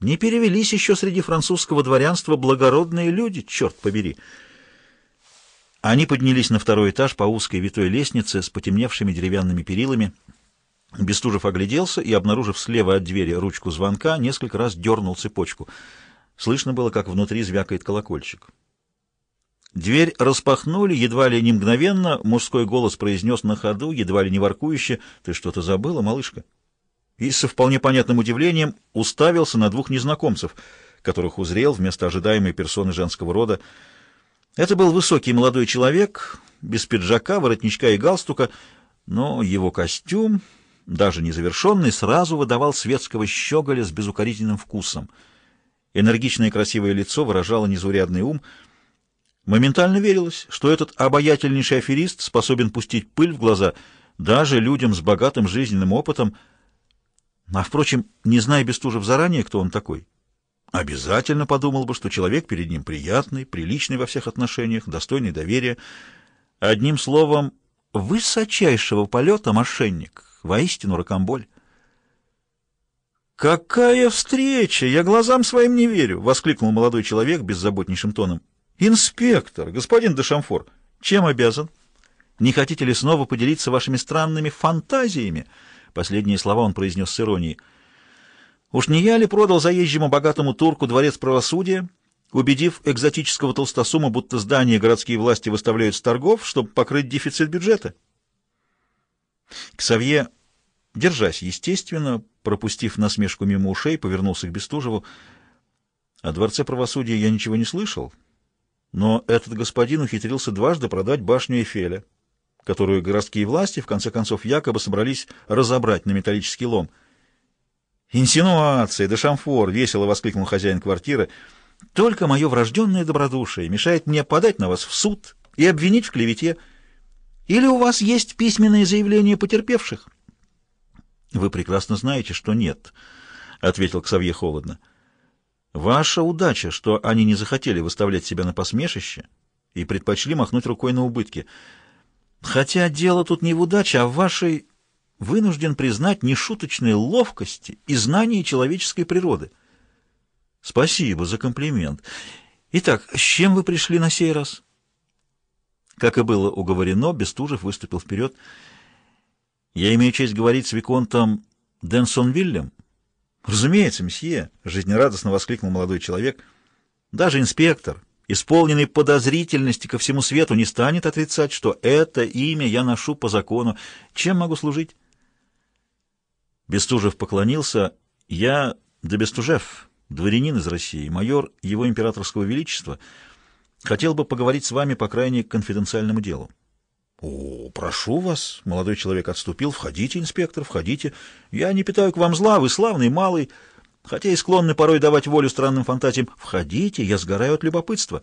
Не перевелись еще среди французского дворянства благородные люди, черт побери. Они поднялись на второй этаж по узкой витой лестнице с потемневшими деревянными перилами. Бестужев огляделся и, обнаружив слева от двери ручку звонка, несколько раз дернул цепочку. Слышно было, как внутри звякает колокольчик. Дверь распахнули, едва ли не мгновенно, мужской голос произнес на ходу, едва ли не воркующе, «Ты что-то забыла, малышка?» И со вполне понятным удивлением уставился на двух незнакомцев, которых узрел вместо ожидаемой персоны женского рода. Это был высокий молодой человек, без пиджака, воротничка и галстука, но его костюм, даже незавершенный, сразу выдавал светского щеголя с безукоризненным вкусом. Энергичное и красивое лицо выражало незаурядный ум — Моментально верилось, что этот обаятельнейший аферист способен пустить пыль в глаза даже людям с богатым жизненным опытом, а, впрочем, не зная Бестужев заранее, кто он такой, обязательно подумал бы, что человек перед ним приятный, приличный во всех отношениях, достойный доверия. Одним словом, высочайшего полета мошенник, воистину ракомболь. «Какая встреча! Я глазам своим не верю!» — воскликнул молодой человек беззаботнейшим тоном. «Инспектор, господин Дешамфор, чем обязан? Не хотите ли снова поделиться вашими странными фантазиями?» Последние слова он произнес с иронией. «Уж не я ли продал заезжему богатому турку дворец правосудия, убедив экзотического толстосума, будто здания городские власти выставляют с торгов, чтобы покрыть дефицит бюджета?» Ксавье, держась естественно, пропустив насмешку мимо ушей, повернулся к Бестужеву. «О дворце правосудия я ничего не слышал». Но этот господин ухитрился дважды продать башню Эйфеля, которую городские власти, в конце концов, якобы собрались разобрать на металлический лом. «Инсинуация, да шамфор!» — весело воскликнул хозяин квартиры. «Только мое врожденное добродушие мешает мне подать на вас в суд и обвинить в клевете. Или у вас есть письменные заявления потерпевших?» «Вы прекрасно знаете, что нет», — ответил Ксавье холодно. Ваша удача, что они не захотели выставлять себя на посмешище и предпочли махнуть рукой на убытки. Хотя дело тут не в удаче, а в вашей, вынужден признать, нешуточной ловкости и знании человеческой природы. Спасибо за комплимент. Итак, с чем вы пришли на сей раз? Как и было уговорено, Бестужев выступил вперед. Я имею честь говорить с Виконтом Денсон Виллем. «Разумеется, месье!» — жизнерадостно воскликнул молодой человек. «Даже инспектор, исполненный подозрительности ко всему свету, не станет отрицать, что это имя я ношу по закону. Чем могу служить?» Бестужев поклонился. «Я да Бестужев, дворянин из России, майор его императорского величества, хотел бы поговорить с вами по крайне конфиденциальному делу». «О, прошу вас!» — молодой человек отступил. «Входите, инспектор, входите. Я не питаю к вам зла, вы славный, малый, хотя и склонны порой давать волю странным фантазиям. Входите, я сгораю от любопытства.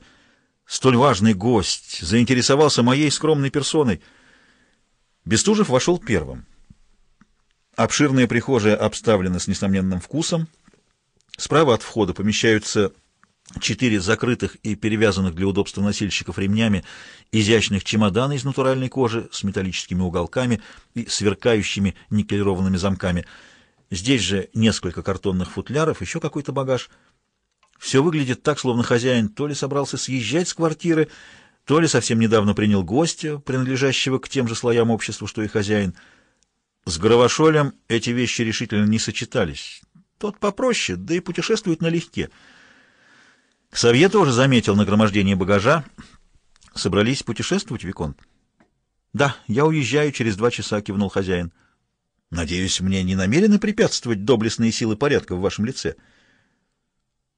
Столь важный гость заинтересовался моей скромной персоной». Бестужев вошел первым. Обширная прихожая обставлена с несомненным вкусом. Справа от входа помещаются четыре закрытых и перевязанных для удобства носильщиков ремнями изящных чемодана из натуральной кожи с металлическими уголками и сверкающими никелированными замками. Здесь же несколько картонных футляров, еще какой-то багаж. Все выглядит так, словно хозяин то ли собрался съезжать с квартиры, то ли совсем недавно принял гостя, принадлежащего к тем же слоям общества, что и хозяин. С Гравошолем эти вещи решительно не сочетались. Тот попроще, да и путешествует налегке — Ксавье тоже заметил нагромождение багажа. Собрались путешествовать, Виконт? Да, я уезжаю через два часа, кивнул хозяин. Надеюсь, мне не намерены препятствовать доблестные силы порядка в вашем лице.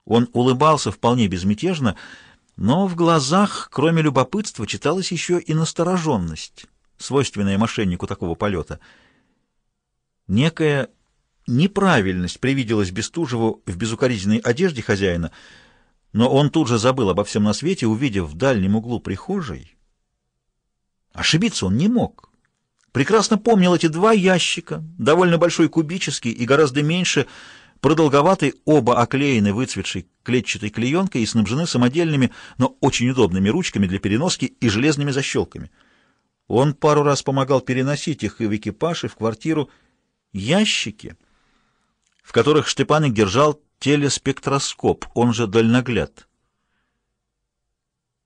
Он улыбался вполне безмятежно, но в глазах, кроме любопытства, читалась еще и настороженность, свойственная мошеннику такого полета. Некая неправильность привиделась Бестужеву в безукоризненной одежде хозяина — но он тут же забыл обо всем на свете, увидев в дальнем углу прихожей. Ошибиться он не мог. Прекрасно помнил эти два ящика, довольно большой кубический и гораздо меньше, продолговатый, оба оклеены выцветшей клетчатой клеенкой и снабжены самодельными, но очень удобными ручками для переноски и железными защелками. Он пару раз помогал переносить их и в экипаж, и в квартиру. Ящики, в которых Штепаник держал телеспектроскоп, он же дальногляд.